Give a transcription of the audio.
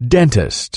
Dentist.